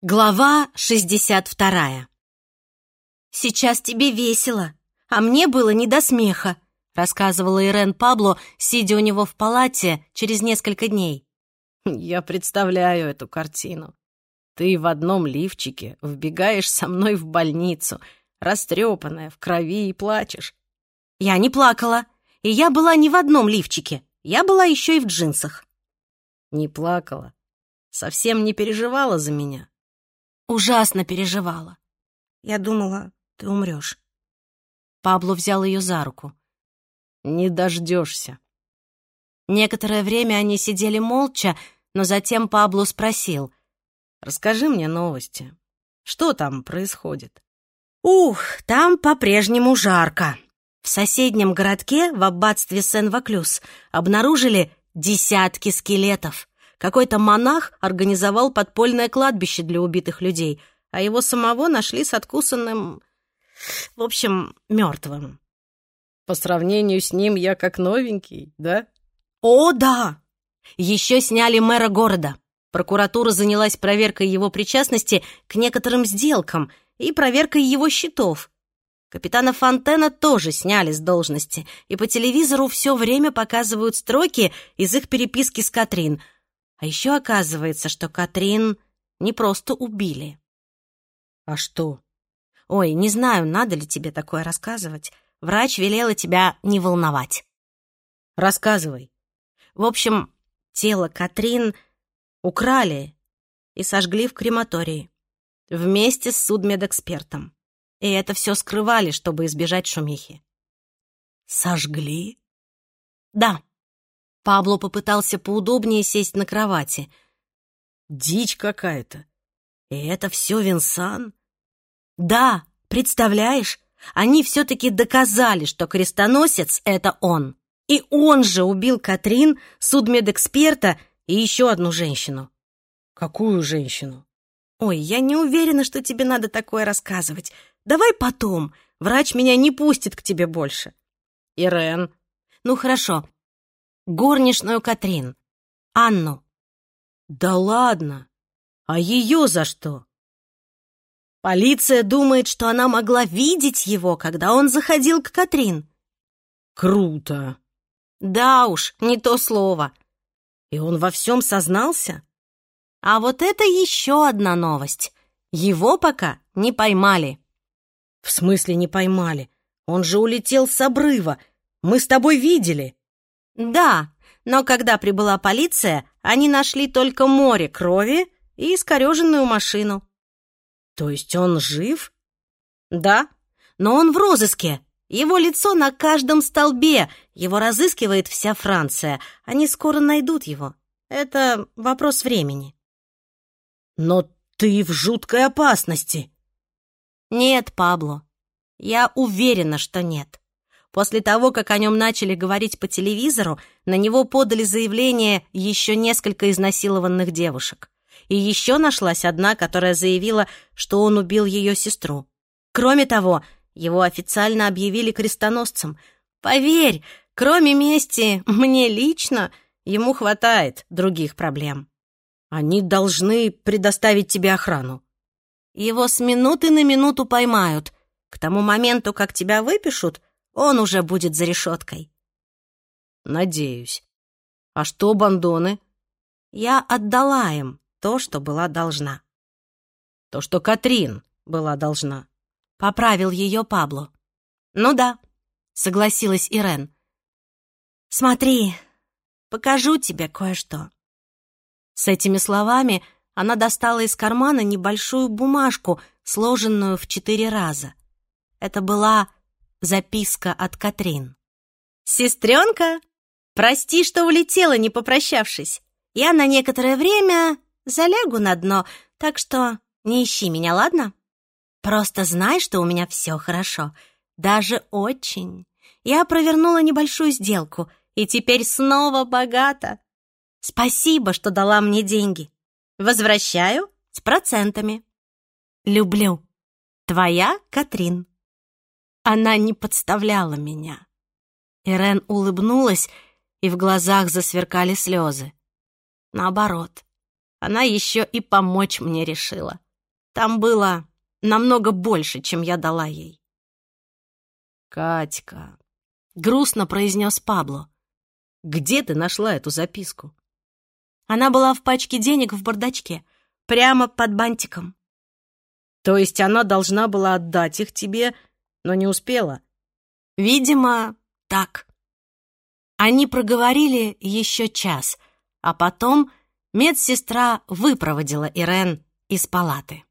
Глава 62 «Сейчас тебе весело, а мне было не до смеха», рассказывала Ирен Пабло, сидя у него в палате через несколько дней. «Я представляю эту картину. Ты в одном лифчике вбегаешь со мной в больницу, растрепанная, в крови и плачешь». «Я не плакала, и я была не в одном лифчике, я была еще и в джинсах». «Не плакала? Совсем не переживала за меня?» Ужасно переживала. Я думала, ты умрешь. Пабло взял ее за руку. «Не дождешься». Некоторое время они сидели молча, но затем Пабло спросил. «Расскажи мне новости. Что там происходит?» «Ух, там по-прежнему жарко. В соседнем городке, в аббатстве Сен-Ваклюс, обнаружили десятки скелетов. Какой-то монах организовал подпольное кладбище для убитых людей, а его самого нашли с откусанным... В общем, мертвым. По сравнению с ним я как новенький, да? О, да! Еще сняли мэра города. Прокуратура занялась проверкой его причастности к некоторым сделкам и проверкой его счетов. Капитана Фонтена тоже сняли с должности, и по телевизору все время показывают строки из их переписки с Катрин — а еще оказывается, что Катрин не просто убили. А что? Ой, не знаю, надо ли тебе такое рассказывать. Врач велела тебя не волновать. Рассказывай. В общем, тело Катрин украли и сожгли в крематории вместе с судмедэкспертом. И это все скрывали, чтобы избежать шумихи. Сожгли? Да. Пабло попытался поудобнее сесть на кровати. «Дичь какая-то! И это все Винсан?» «Да, представляешь, они все-таки доказали, что крестоносец — это он. И он же убил Катрин, судмедэксперта и еще одну женщину». «Какую женщину?» «Ой, я не уверена, что тебе надо такое рассказывать. Давай потом. Врач меня не пустит к тебе больше». «Ирен». «Ну хорошо, горничную Катрин, Анну. Да ладно! А ее за что? Полиция думает, что она могла видеть его, когда он заходил к Катрин. Круто! Да уж, не то слово. И он во всем сознался? А вот это еще одна новость. Его пока не поймали. В смысле не поймали? Он же улетел с обрыва. Мы с тобой видели. Да, но когда прибыла полиция, они нашли только море крови и искореженную машину. То есть он жив? Да, но он в розыске. Его лицо на каждом столбе. Его разыскивает вся Франция. Они скоро найдут его. Это вопрос времени. Но ты в жуткой опасности. Нет, Пабло. Я уверена, что нет. После того, как о нем начали говорить по телевизору, на него подали заявление еще несколько изнасилованных девушек. И еще нашлась одна, которая заявила, что он убил ее сестру. Кроме того, его официально объявили крестоносцем. Поверь, кроме мести, мне лично ему хватает других проблем. Они должны предоставить тебе охрану. Его с минуты на минуту поймают. К тому моменту, как тебя выпишут, он уже будет за решеткой. Надеюсь. А что бандоны? Я отдала им то, что была должна. То, что Катрин была должна. Поправил ее Пабло. Ну да, согласилась Ирен. Смотри, покажу тебе кое-что. С этими словами она достала из кармана небольшую бумажку, сложенную в четыре раза. Это была Записка от Катрин. «Сестренка, прости, что улетела, не попрощавшись. Я на некоторое время залягу на дно, так что не ищи меня, ладно? Просто знай, что у меня все хорошо, даже очень. Я провернула небольшую сделку и теперь снова богата. Спасибо, что дала мне деньги. Возвращаю с процентами. Люблю. Твоя Катрин. Она не подставляла меня. Ирен улыбнулась, и в глазах засверкали слезы. Наоборот, она еще и помочь мне решила. Там было намного больше, чем я дала ей. «Катька», — грустно произнес Пабло. «Где ты нашла эту записку?» Она была в пачке денег в бардачке, прямо под бантиком. То есть она должна была отдать их тебе, но не успела? Видимо, так. Они проговорили еще час, а потом медсестра выпроводила Ирен из палаты.